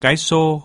cái xô.